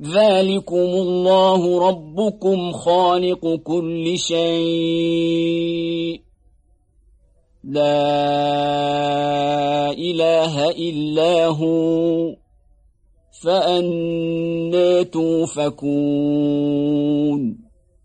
ذلكم الله ربكم خالق كل شيء. لا إله إلا هو فأنا توفكون